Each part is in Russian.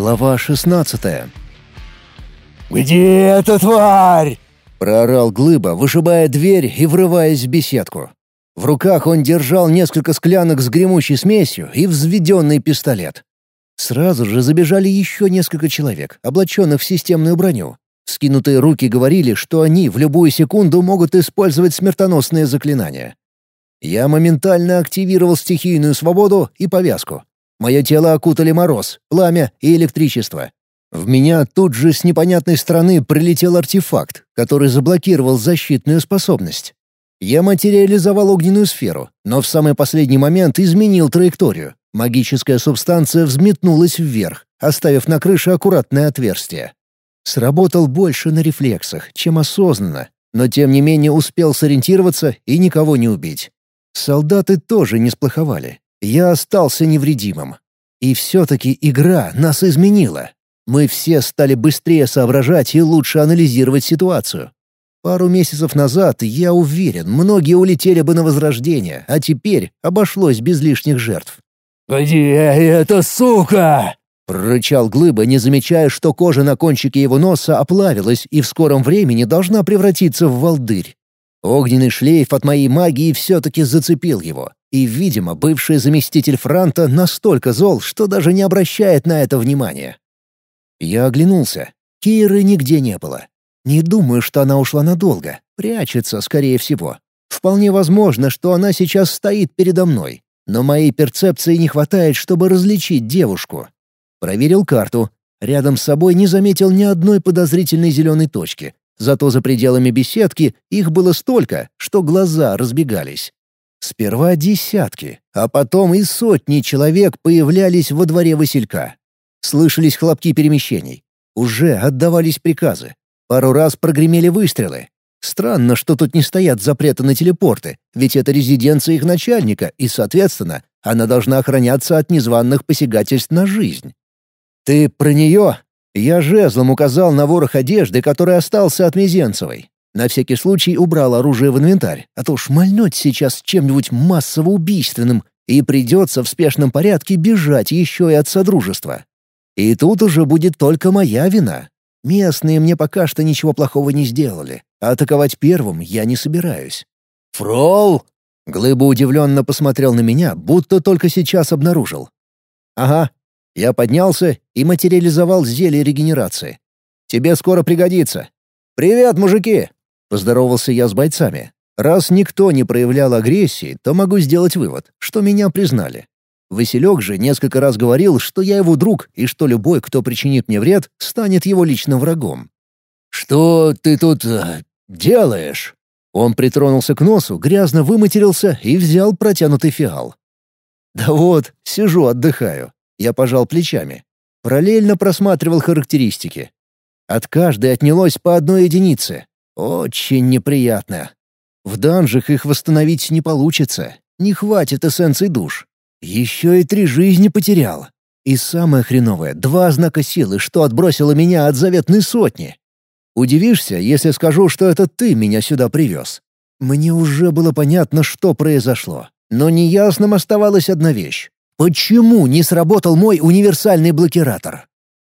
Глава 16 «Где эта тварь?» — проорал Глыба, вышибая дверь и врываясь в беседку. В руках он держал несколько склянок с гремучей смесью и взведенный пистолет. Сразу же забежали еще несколько человек, облаченных в системную броню. Скинутые руки говорили, что они в любую секунду могут использовать смертоносные заклинания. Я моментально активировал стихийную свободу и повязку. Мое тело окутали мороз, пламя и электричество. В меня тут же с непонятной стороны прилетел артефакт, который заблокировал защитную способность. Я материализовал огненную сферу, но в самый последний момент изменил траекторию. Магическая субстанция взметнулась вверх, оставив на крыше аккуратное отверстие. Сработал больше на рефлексах, чем осознанно, но тем не менее успел сориентироваться и никого не убить. Солдаты тоже не сплоховали. Я остался невредимым. И все-таки игра нас изменила. Мы все стали быстрее соображать и лучше анализировать ситуацию. Пару месяцев назад, я уверен, многие улетели бы на возрождение, а теперь обошлось без лишних жертв. «Где эта сука?» — прорычал Глыба, не замечая, что кожа на кончике его носа оплавилась и в скором времени должна превратиться в волдырь. Огненный шлейф от моей магии все-таки зацепил его. И, видимо, бывший заместитель Франта настолько зол, что даже не обращает на это внимания. Я оглянулся. Киры нигде не было. Не думаю, что она ушла надолго. Прячется, скорее всего. Вполне возможно, что она сейчас стоит передо мной. Но моей перцепции не хватает, чтобы различить девушку. Проверил карту. Рядом с собой не заметил ни одной подозрительной зеленой точки. Зато за пределами беседки их было столько, что глаза разбегались. Сперва десятки, а потом и сотни человек появлялись во дворе Василька. Слышались хлопки перемещений. Уже отдавались приказы. Пару раз прогремели выстрелы. Странно, что тут не стоят запреты на телепорты, ведь это резиденция их начальника, и, соответственно, она должна охраняться от незваных посягательств на жизнь. «Ты про нее?» Я жезлом указал на ворох одежды, который остался от Мизенцевой. На всякий случай убрал оружие в инвентарь, а то шмальнуть сейчас чем-нибудь массово убийственным, и придется в спешном порядке бежать еще и от Содружества. И тут уже будет только моя вина. Местные мне пока что ничего плохого не сделали, а атаковать первым я не собираюсь. «Фрол!» Глыба удивленно посмотрел на меня, будто только сейчас обнаружил. «Ага». Я поднялся и материализовал зелье регенерации. «Тебе скоро пригодится». «Привет, мужики!» Поздоровался я с бойцами. Раз никто не проявлял агрессии, то могу сделать вывод, что меня признали. Василек же несколько раз говорил, что я его друг и что любой, кто причинит мне вред, станет его личным врагом. «Что ты тут э, делаешь?» Он притронулся к носу, грязно выматерился и взял протянутый фиал. «Да вот, сижу, отдыхаю». Я пожал плечами. Параллельно просматривал характеристики. От каждой отнялось по одной единице, очень неприятно. В данжах их восстановить не получится. Не хватит эссенций душ. Еще и три жизни потерял. И самое хреновое — два знака силы, что отбросило меня от заветной сотни. Удивишься, если скажу, что это ты меня сюда привез. Мне уже было понятно, что произошло. Но неясным оставалась одна вещь. Почему не сработал мой универсальный блокиратор?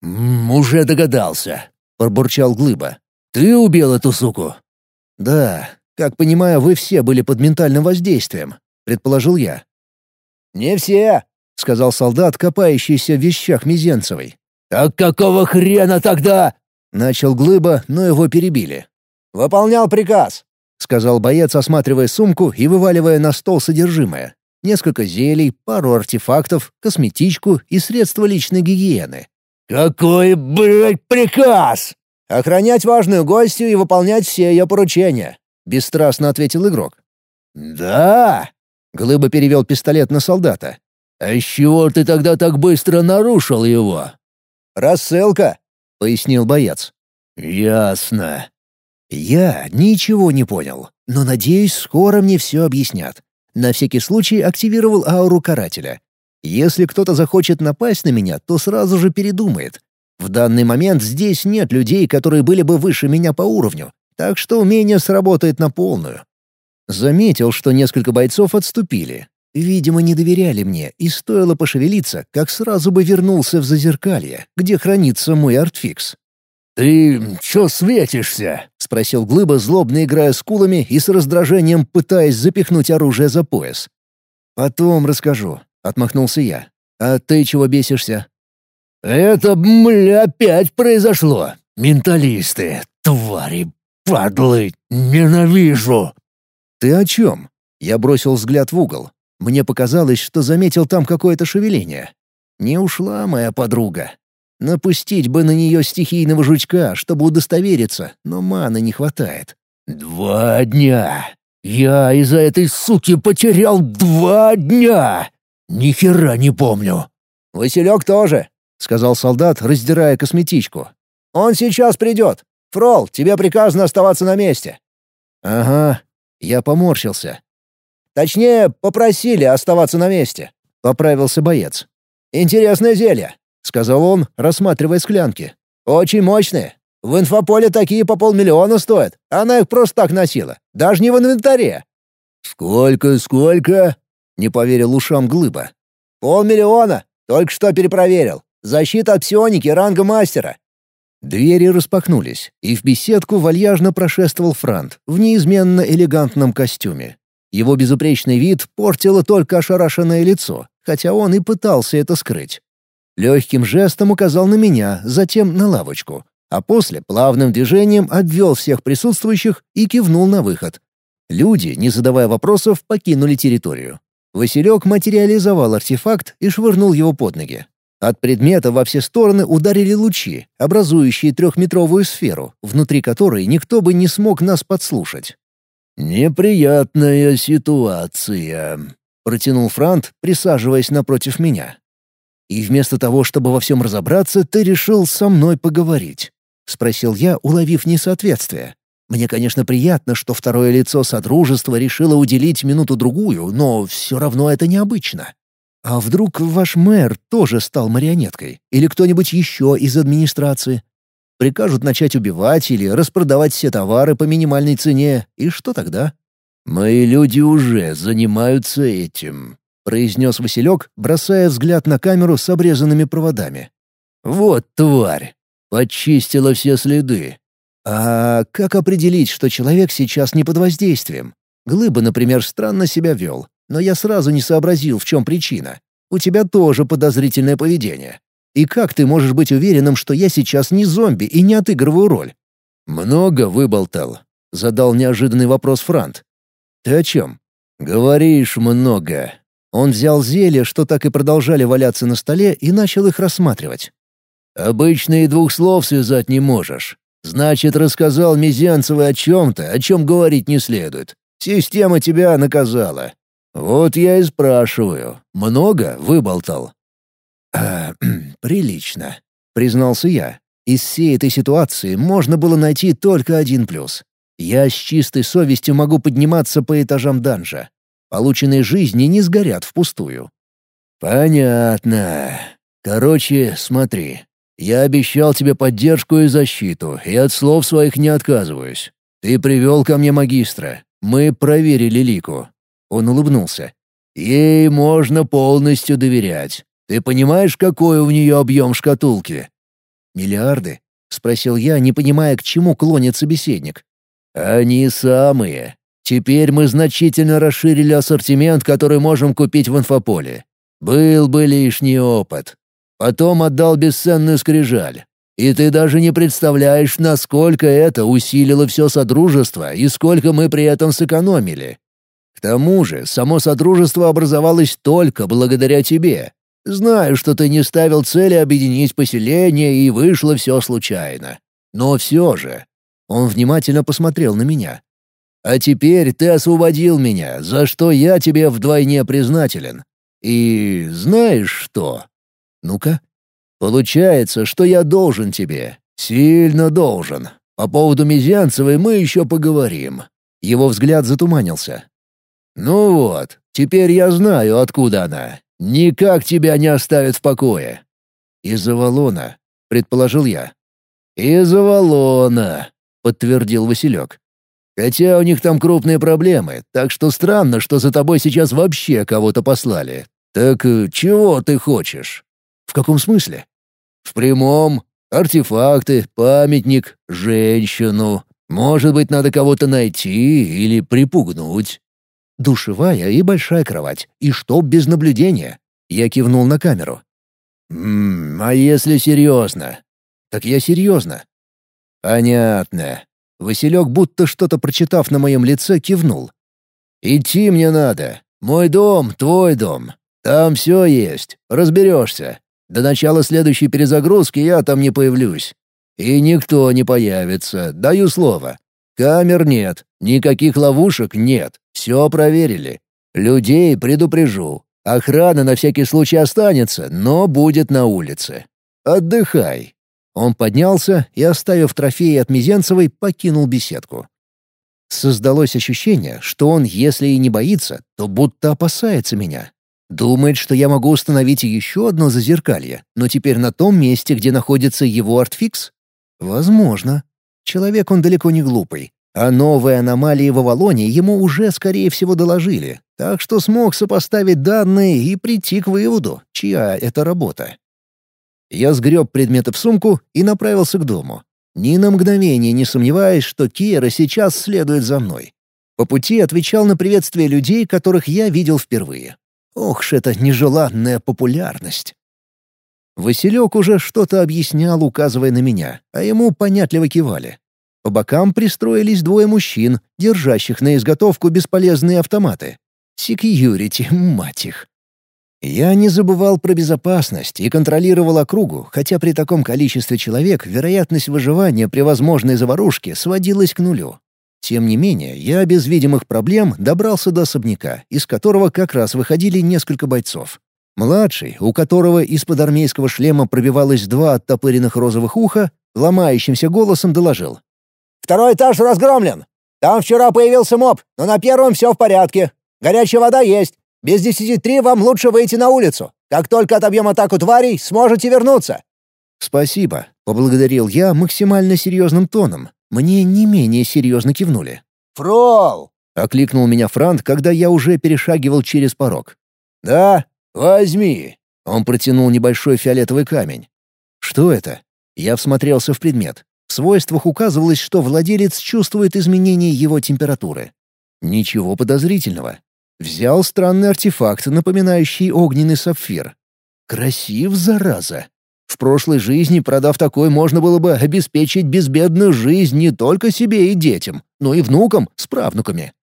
«М -м, «Уже догадался», — пробурчал Глыба. «Ты убил эту суку?» «Да. Как понимаю, вы все были под ментальным воздействием», — предположил я. «Не все», — сказал солдат, копающийся в вещах Мизенцевой. «Так какого хрена тогда?» — начал Глыба, но его перебили. «Выполнял приказ», — сказал боец, осматривая сумку и вываливая на стол содержимое. Несколько зелий, пару артефактов, косметичку и средства личной гигиены. «Какой, блядь, приказ?» «Охранять важную гостью и выполнять все ее поручения», — бесстрастно ответил игрок. «Да?» — Глыба перевел пистолет на солдата. «А с чего ты тогда так быстро нарушил его?» «Рассылка», — пояснил боец. «Ясно». Я ничего не понял, но, надеюсь, скоро мне все объяснят. На всякий случай активировал ауру карателя. Если кто-то захочет напасть на меня, то сразу же передумает, в данный момент здесь нет людей, которые были бы выше меня по уровню, так что умение сработает на полную. Заметил, что несколько бойцов отступили. Видимо, не доверяли мне, и стоило пошевелиться, как сразу бы вернулся в зазеркалье, где хранится мой артфикс. «Ты чё светишься?» — спросил Глыба, злобно играя скулами и с раздражением пытаясь запихнуть оружие за пояс. «Потом расскажу», — отмахнулся я. «А ты чего бесишься?» «Это, бля, опять произошло. Менталисты, твари, падлы, ненавижу!» «Ты о чем?» Я бросил взгляд в угол. Мне показалось, что заметил там какое-то шевеление. Не ушла моя подруга. Напустить бы на нее стихийного жучка, чтобы удостовериться, но маны не хватает. «Два дня! Я из-за этой суки потерял два дня! Ни хера не помню!» «Василек тоже», — сказал солдат, раздирая косметичку. «Он сейчас придет. Фрол, тебе приказано оставаться на месте». «Ага». Я поморщился. «Точнее, попросили оставаться на месте», — поправился боец. «Интересное зелье. — сказал он, рассматривая склянки. «Очень мощные. В инфополе такие по полмиллиона стоят. Она их просто так носила. Даже не в инвентаре». «Сколько, сколько?» — не поверил ушам Глыба. «Полмиллиона. Только что перепроверил. Защита от псионики ранга мастера». Двери распахнулись, и в беседку вальяжно прошествовал Франт в неизменно элегантном костюме. Его безупречный вид портило только ошарашенное лицо, хотя он и пытался это скрыть. Легким жестом указал на меня, затем на лавочку, а после плавным движением обвел всех присутствующих и кивнул на выход. Люди, не задавая вопросов, покинули территорию. Василек материализовал артефакт и швырнул его под ноги. От предмета во все стороны ударили лучи, образующие трехметровую сферу, внутри которой никто бы не смог нас подслушать. «Неприятная ситуация», — протянул Франт, присаживаясь напротив меня. И вместо того, чтобы во всем разобраться, ты решил со мной поговорить?» — спросил я, уловив несоответствие. «Мне, конечно, приятно, что второе лицо Содружества решило уделить минуту-другую, но все равно это необычно. А вдруг ваш мэр тоже стал марионеткой? Или кто-нибудь еще из администрации? Прикажут начать убивать или распродавать все товары по минимальной цене, и что тогда?» «Мои люди уже занимаются этим», — произнес Василек, бросая взгляд на камеру с обрезанными проводами. «Вот тварь! Почистила все следы. А как определить, что человек сейчас не под воздействием? Глыба, например, странно себя вел, но я сразу не сообразил, в чем причина. У тебя тоже подозрительное поведение. И как ты можешь быть уверенным, что я сейчас не зомби и не отыгрываю роль?» «Много выболтал», — задал неожиданный вопрос Франт. «Ты о чем?» «Говоришь много. Он взял зелья, что так и продолжали валяться на столе, и начал их рассматривать. «Обычно и двух слов связать не можешь. Значит, рассказал Мизянцевой о чем-то, о чем говорить не следует. Система тебя наказала. Вот я и спрашиваю, много выболтал?» «А, прилично», — признался я. Из всей этой ситуации можно было найти только один плюс. Я с чистой совестью могу подниматься по этажам данжа. Полученные жизни не сгорят впустую. «Понятно. Короче, смотри. Я обещал тебе поддержку и защиту, и от слов своих не отказываюсь. Ты привел ко мне магистра. Мы проверили Лику». Он улыбнулся. «Ей можно полностью доверять. Ты понимаешь, какой у нее объем шкатулки?» «Миллиарды?» — спросил я, не понимая, к чему клонит собеседник. «Они самые. Теперь мы значительно расширили ассортимент, который можем купить в инфополе. Был бы лишний опыт. Потом отдал бесценную скрижаль. И ты даже не представляешь, насколько это усилило все Содружество и сколько мы при этом сэкономили. К тому же, само Содружество образовалось только благодаря тебе. Знаю, что ты не ставил цели объединить поселение, и вышло все случайно. Но все же...» Он внимательно посмотрел на меня. А теперь ты освободил меня, за что я тебе вдвойне признателен. И знаешь что? Ну-ка. Получается, что я должен тебе. Сильно должен. По поводу Мизянцевой мы еще поговорим. Его взгляд затуманился. Ну вот, теперь я знаю, откуда она. Никак тебя не оставит в покое. Из-за предположил я. Из-за подтвердил Василек. Хотя у них там крупные проблемы, так что странно, что за тобой сейчас вообще кого-то послали. Так э, чего ты хочешь?» «В каком смысле?» «В прямом. Артефакты, памятник, женщину. Может быть, надо кого-то найти или припугнуть». «Душевая и большая кровать. И чтоб без наблюдения». Я кивнул на камеру. «Ммм, а если серьезно?» «Так я серьезно». «Понятно». Василек, будто что-то прочитав на моем лице, кивнул. «Идти мне надо. Мой дом — твой дом. Там все есть. Разберешься. До начала следующей перезагрузки я там не появлюсь. И никто не появится, даю слово. Камер нет, никаких ловушек нет. Все проверили. Людей предупрежу. Охрана на всякий случай останется, но будет на улице. Отдыхай». Он поднялся и, оставив трофеи от Мизенцевой, покинул беседку. Создалось ощущение, что он, если и не боится, то будто опасается меня. Думает, что я могу установить еще одно зазеркалье, но теперь на том месте, где находится его артфикс? Возможно. Человек он далеко не глупый. А новые аномалии в Авалоне ему уже, скорее всего, доложили, так что смог сопоставить данные и прийти к выводу, чья это работа. Я сгреб предметы в сумку и направился к дому. Ни на мгновение не сомневаясь, что Киера сейчас следует за мной. По пути отвечал на приветствие людей, которых я видел впервые. Ох ж это нежеланная популярность. Василек уже что-то объяснял, указывая на меня, а ему понятливо кивали. По бокам пристроились двое мужчин, держащих на изготовку бесполезные автоматы. Секьюрити, мать их. Я не забывал про безопасность и контролировал округу, хотя при таком количестве человек вероятность выживания при возможной заварушке сводилась к нулю. Тем не менее, я без видимых проблем добрался до особняка, из которого как раз выходили несколько бойцов. Младший, у которого из-под армейского шлема пробивалось два оттопыренных розовых уха, ломающимся голосом доложил. «Второй этаж разгромлен. Там вчера появился моб, но на первом все в порядке. Горячая вода есть. Без десяти три вам лучше выйти на улицу. Как только отобьем атаку тварей, сможете вернуться». «Спасибо», — поблагодарил я максимально серьезным тоном, мне не менее серьезно кивнули. «Фрол!» — окликнул меня Франт, когда я уже перешагивал через порог. «Да, возьми!» — он протянул небольшой фиолетовый камень. «Что это?» Я всмотрелся в предмет. В свойствах указывалось, что владелец чувствует изменение его температуры. Ничего подозрительного. Взял странный артефакт, напоминающий огненный сапфир. Красив, зараза. В прошлой жизни, продав такой, можно было бы обеспечить безбедную жизнь не только себе и детям, но и внукам с правнуками.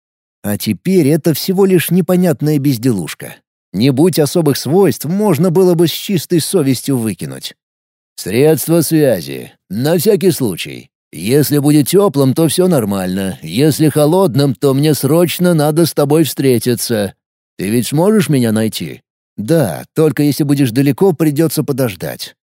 А теперь это всего лишь непонятная безделушка. Не будь особых свойств, можно было бы с чистой совестью выкинуть. «Средство связи. На всякий случай. Если будет теплым, то все нормально. Если холодным, то мне срочно надо с тобой встретиться. Ты ведь сможешь меня найти?» «Да, только если будешь далеко, придется подождать.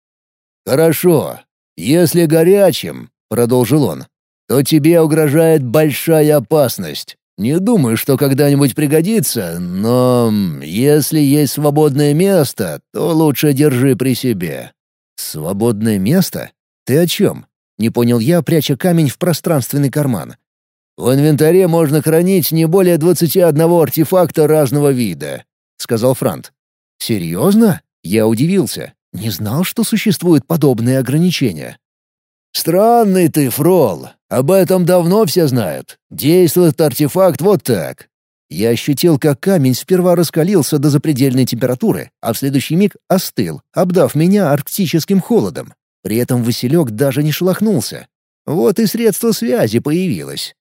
«Хорошо. Если горячим, — продолжил он, — то тебе угрожает большая опасность. Не думаю, что когда-нибудь пригодится, но если есть свободное место, то лучше держи при себе». «Свободное место? Ты о чем?» — не понял я, пряча камень в пространственный карман. «В инвентаре можно хранить не более двадцати одного артефакта разного вида», — сказал Франт. «Серьезно?» — я удивился. Не знал, что существуют подобные ограничения. «Странный ты, Фрол. Об этом давно все знают. Действует артефакт вот так». Я ощутил, как камень сперва раскалился до запредельной температуры, а в следующий миг остыл, обдав меня арктическим холодом. При этом Василек даже не шелохнулся. Вот и средство связи появилось.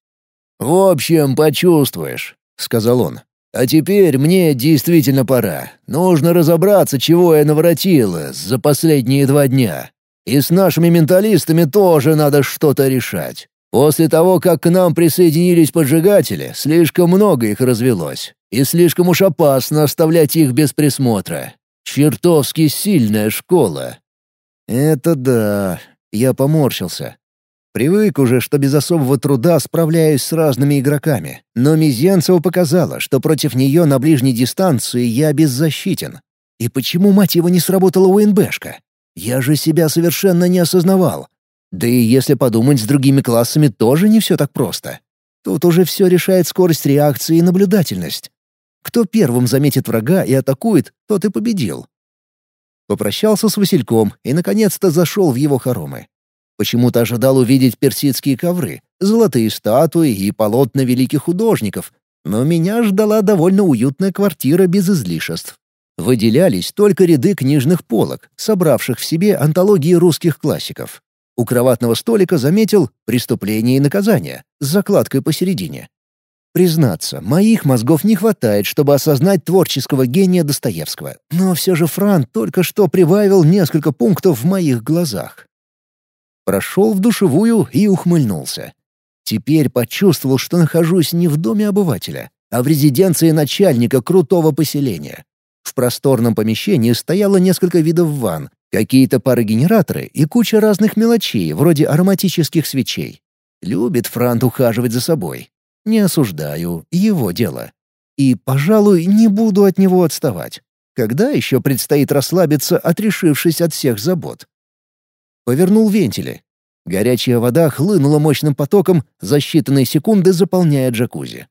«В общем, почувствуешь», — сказал он. А теперь мне действительно пора. Нужно разобраться, чего я наворотила за последние два дня. И с нашими менталистами тоже надо что-то решать. После того, как к нам присоединились поджигатели, слишком много их развелось. И слишком уж опасно оставлять их без присмотра. Чертовски сильная школа. Это да. Я поморщился. Привык уже, что без особого труда справляюсь с разными игроками, но Мизенцева показала, что против нее на ближней дистанции я беззащитен. И почему, мать его, не сработала УНБшка? Я же себя совершенно не осознавал. Да и если подумать, с другими классами тоже не все так просто. Тут уже все решает скорость реакции и наблюдательность. Кто первым заметит врага и атакует, тот и победил. Попрощался с Васильком и, наконец-то, зашел в его хоромы. Почему-то ожидал увидеть персидские ковры, золотые статуи и полотна великих художников, но меня ждала довольно уютная квартира без излишеств. Выделялись только ряды книжных полок, собравших в себе антологии русских классиков. У кроватного столика заметил «Преступление и наказание» с закладкой посередине. Признаться, моих мозгов не хватает, чтобы осознать творческого гения Достоевского, но все же Фран только что прибавил несколько пунктов в моих глазах. Прошел в душевую и ухмыльнулся. Теперь почувствовал, что нахожусь не в доме обывателя, а в резиденции начальника крутого поселения. В просторном помещении стояло несколько видов ванн, какие-то парогенераторы и куча разных мелочей, вроде ароматических свечей. Любит Франт ухаживать за собой. Не осуждаю, его дело. И, пожалуй, не буду от него отставать. Когда еще предстоит расслабиться, отрешившись от всех забот? Повернул вентили. Горячая вода хлынула мощным потоком, за считанные секунды заполняя джакузи.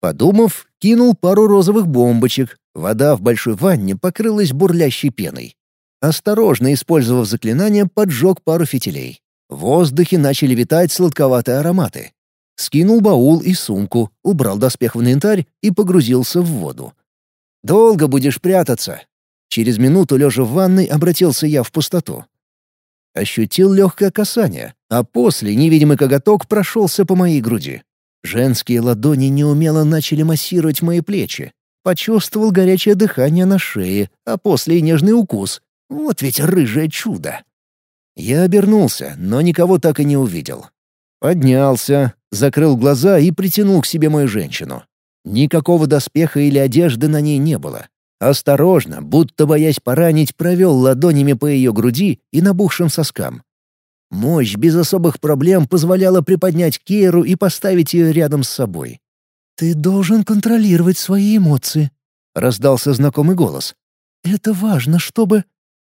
Подумав, кинул пару розовых бомбочек. Вода в большой ванне покрылась бурлящей пеной. Осторожно использовав заклинание, поджег пару фитилей. В воздухе начали витать сладковатые ароматы. Скинул баул и сумку, убрал доспех в инвентарь и погрузился в воду. «Долго будешь прятаться?» Через минуту, лежа в ванной, обратился я в пустоту. Ощутил легкое касание, а после невидимый коготок прошелся по моей груди. Женские ладони неумело начали массировать мои плечи. Почувствовал горячее дыхание на шее, а после и нежный укус. Вот ведь рыжее чудо. Я обернулся, но никого так и не увидел. Поднялся, закрыл глаза и притянул к себе мою женщину. Никакого доспеха или одежды на ней не было. Осторожно, будто боясь поранить, провел ладонями по ее груди и набухшим соскам. Мощь без особых проблем позволяла приподнять Кейру и поставить ее рядом с собой. «Ты должен контролировать свои эмоции», — раздался знакомый голос. «Это важно, чтобы...»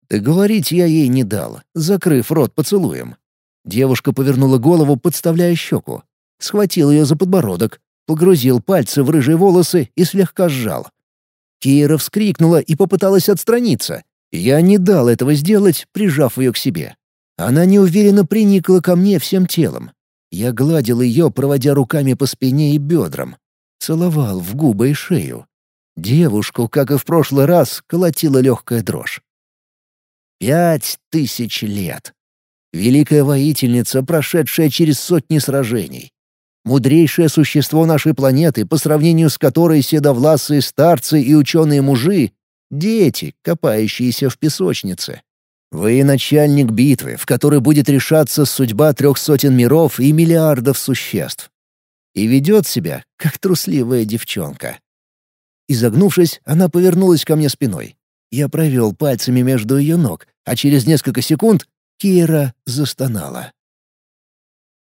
Договорить я ей не дал, закрыв рот поцелуем. Девушка повернула голову, подставляя щеку. Схватил ее за подбородок, погрузил пальцы в рыжие волосы и слегка сжал. Кира вскрикнула и попыталась отстраниться. Я не дал этого сделать, прижав ее к себе. Она неуверенно приникла ко мне всем телом. Я гладил ее, проводя руками по спине и бедрам. Целовал в губы и шею. Девушку, как и в прошлый раз, колотила легкая дрожь. Пять тысяч лет. Великая воительница, прошедшая через сотни сражений. Мудрейшее существо нашей планеты, по сравнению с которой седовласые старцы и ученые-мужи — дети, копающиеся в песочнице. Вы начальник битвы, в которой будет решаться судьба трех сотен миров и миллиардов существ. И ведет себя, как трусливая девчонка. Изогнувшись, она повернулась ко мне спиной. Я провел пальцами между ее ног, а через несколько секунд Кира застонала.